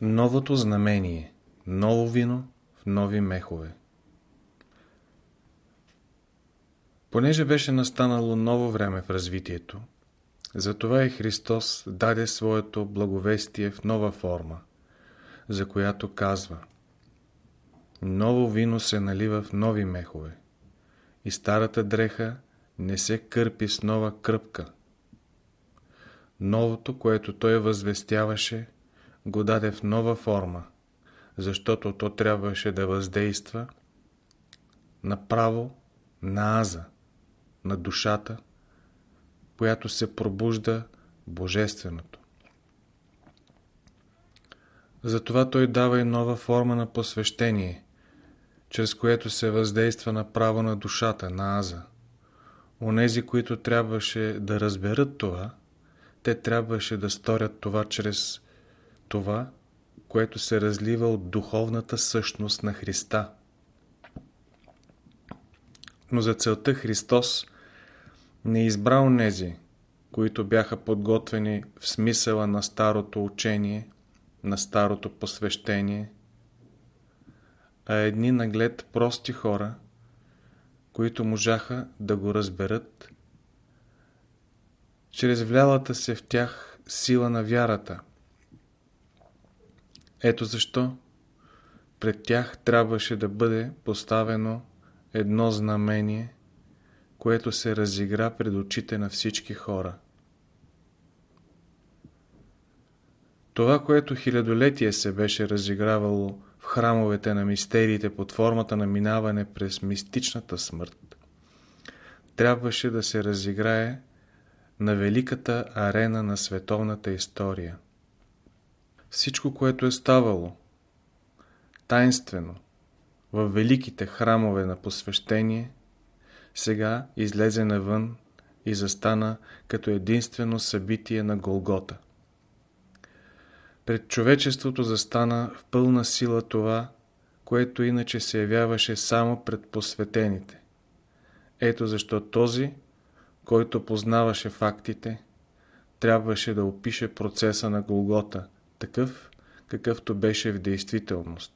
Новото знамение. Ново вино в нови мехове. Понеже беше настанало ново време в развитието, затова и Христос даде своето благовестие в нова форма, за която казва Ново вино се налива в нови мехове и старата дреха не се кърпи с нова кръпка. Новото, което той възвестяваше, го даде в нова форма, защото то трябваше да въздейства направо на аза, на душата, която се пробужда Божественото. Затова той дава и нова форма на посвещение, чрез което се въздейства направо на душата, на аза. Онези, които трябваше да разберат това, те трябваше да сторят това чрез това, което се разлива от духовната същност на Христа. Но за целта Христос не избра онези, които бяха подготвени в смисъла на старото учение, на старото посвещение, а едни наглед прости хора, които можаха да го разберат чрез влялата се в тях сила на вярата – ето защо пред тях трябваше да бъде поставено едно знамение, което се разигра пред очите на всички хора. Това, което хилядолетие се беше разигравало в храмовете на мистериите под формата на минаване през мистичната смърт, трябваше да се разиграе на великата арена на световната история – всичко, което е ставало тайнствено в великите храмове на посвещение, сега излезе навън и застана като единствено събитие на Голгота. Пред човечеството застана в пълна сила това, което иначе се явяваше само пред посветените. Ето защо този, който познаваше фактите, трябваше да опише процеса на Голгота – такъв, какъвто беше в действителност.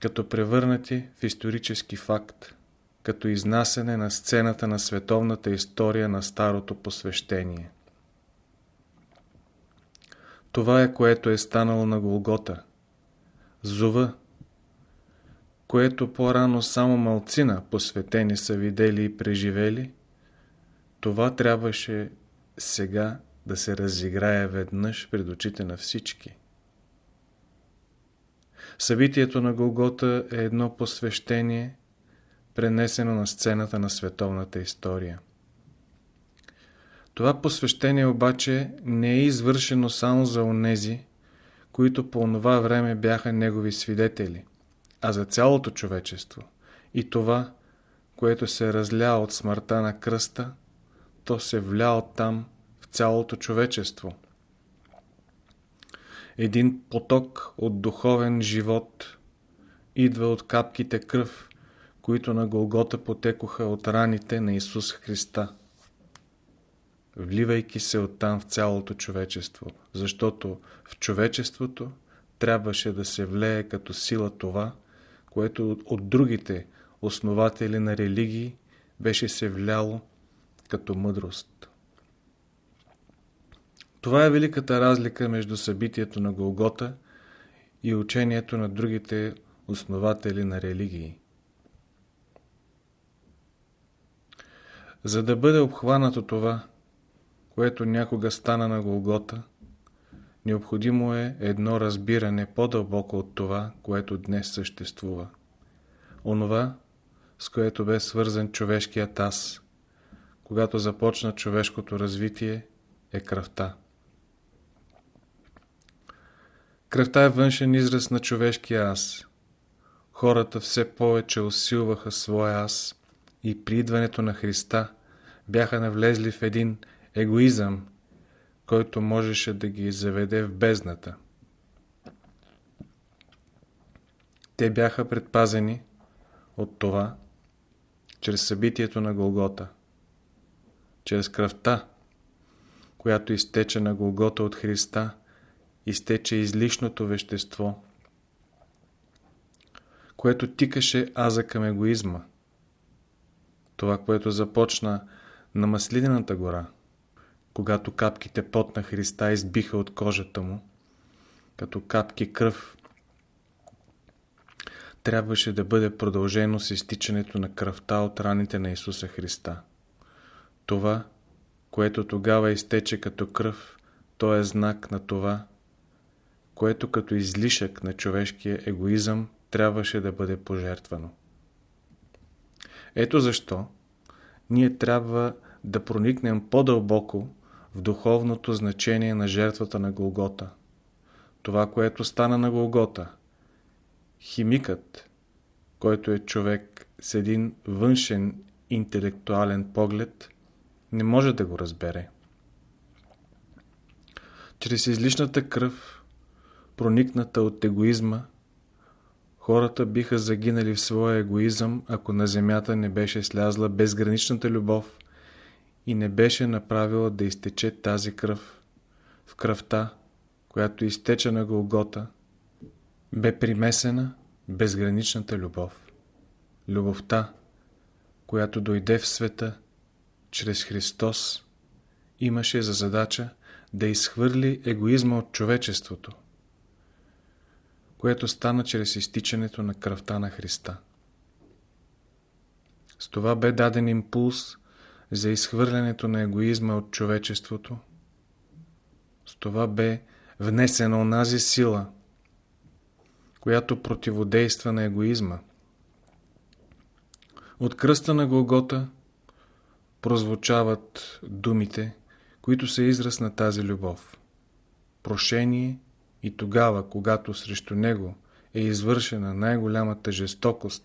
Като превърнати в исторически факт, като изнасене на сцената на световната история на старото посвещение. Това е което е станало на Голгота. Зова, което по-рано само малцина посветени са видели и преживели, това трябваше сега да се разиграе веднъж пред очите на всички. Събитието на Голгота е едно посвещение, пренесено на сцената на световната история. Това посвещение обаче не е извършено само за онези, които по това време бяха негови свидетели, а за цялото човечество. И това, което се разля от смъртта на кръста, то се вля от там цялото човечество. Един поток от духовен живот идва от капките кръв, които на Голгота потекоха от раните на Исус Христа, вливайки се оттам в цялото човечество, защото в човечеството трябваше да се влее като сила това, което от другите основатели на религии беше се вляло като мъдрост. Това е великата разлика между събитието на Голгота и учението на другите основатели на религии. За да бъде обхванато това, което някога стана на Голгота, необходимо е едно разбиране по-дълбоко от това, което днес съществува. Онова, с което бе свързан човешкият аз, когато започна човешкото развитие, е кръвта. Кръвта е външен израз на човешкия аз. Хората все повече усилваха своя аз и при идването на Христа бяха навлезли в един егоизъм, който можеше да ги заведе в бездната. Те бяха предпазени от това, чрез събитието на Голгота, чрез кръвта, която изтече на Голгота от Христа – изтече излишното вещество, което тикаше аза към егоизма. Това, което започна на Маслинената гора, когато капките пот на Христа избиха от кожата му, като капки кръв, трябваше да бъде продължено с изтичането на кръвта от раните на Исуса Христа. Това, което тогава изтече като кръв, то е знак на това, което като излишък на човешкия егоизъм трябваше да бъде пожертвано. Ето защо ние трябва да проникнем по-дълбоко в духовното значение на жертвата на Голгота. Това, което стана на Голгота. Химикът, който е човек с един външен интелектуален поглед, не може да го разбере. Чрез излишната кръв, проникната от егоизма, хората биха загинали в своя егоизъм, ако на земята не беше слязла безграничната любов и не беше направила да изтече тази кръв. В кръвта, която изтече на Голгота, бе примесена безграничната любов. Любовта, която дойде в света чрез Христос, имаше за задача да изхвърли егоизма от човечеството, което стана чрез изтичането на кръвта на Христа. С това бе даден импулс за изхвърлянето на егоизма от човечеството. С това бе внесена онази сила, която противодейства на егоизма. От кръста на Голгота прозвучават думите, които са израз на тази любов. Прошение и тогава, когато срещу него е извършена най-голямата жестокост,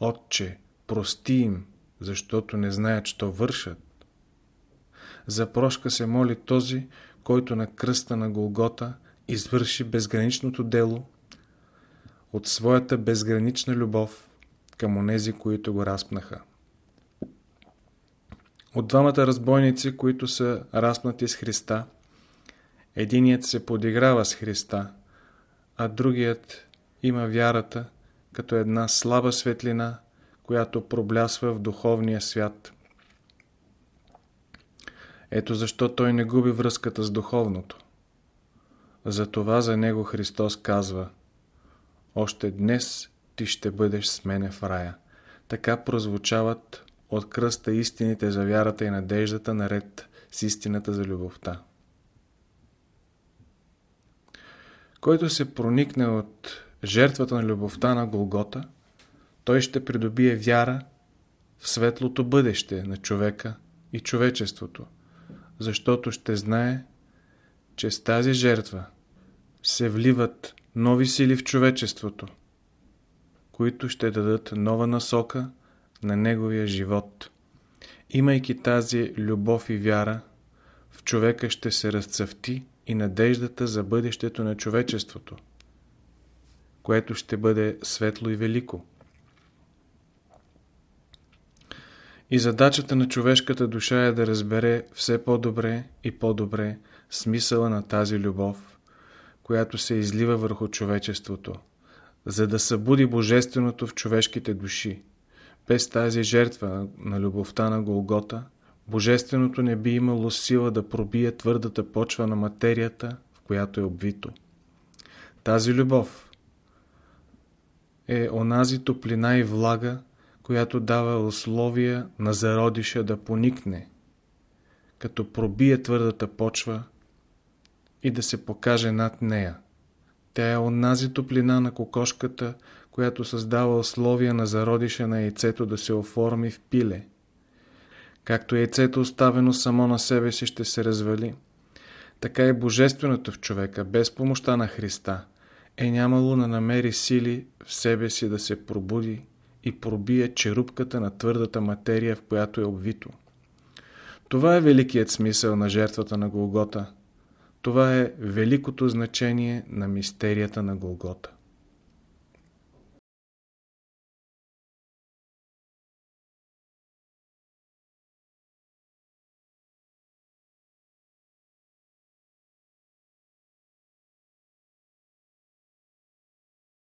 Отче, прости им, защото не знаят, що вършат. За прошка се моли този, който на кръста на Голгота извърши безграничното дело от своята безгранична любов към онези, които го разпнаха. От двамата разбойници, които са разпнати с Христа, единият се подиграва с Христа, а другият има вярата като една слаба светлина, която проблясва в духовния свят. Ето защо той не губи връзката с духовното. Затова за него Христос казва Още днес ти ще бъдеш с мене в рая. Така прозвучават от кръста истините за вярата и надеждата наред с истината за любовта. Който се проникне от жертвата на любовта на Голгота, той ще придобие вяра в светлото бъдеще на човека и човечеството, защото ще знае, че с тази жертва се вливат нови сили в човечеството, които ще дадат нова насока на неговия живот. Имайки тази любов и вяра, в човека ще се разцъфти и надеждата за бъдещето на човечеството, което ще бъде светло и велико. И задачата на човешката душа е да разбере все по-добре и по-добре смисъла на тази любов, която се излива върху човечеството, за да събуди Божественото в човешките души. Без тази жертва на любовта на Голгота, Божественото не би имало сила да пробие твърдата почва на материята, в която е обвито. Тази любов е онази топлина и влага, която дава условия на зародиша да поникне, като пробие твърдата почва и да се покаже над нея. Тя е онази топлина на кокошката, която създава условия на зародиша на яйцето да се оформи в пиле. Както яйцето оставено само на себе си ще се развали, така и Божественото в човека, без помощта на Христа, е нямало да намери сили в себе си да се пробуди и пробие черупката на твърдата материя, в която е обвито. Това е великият смисъл на жертвата на Голгота. Това е великото значение на мистерията на Голгота.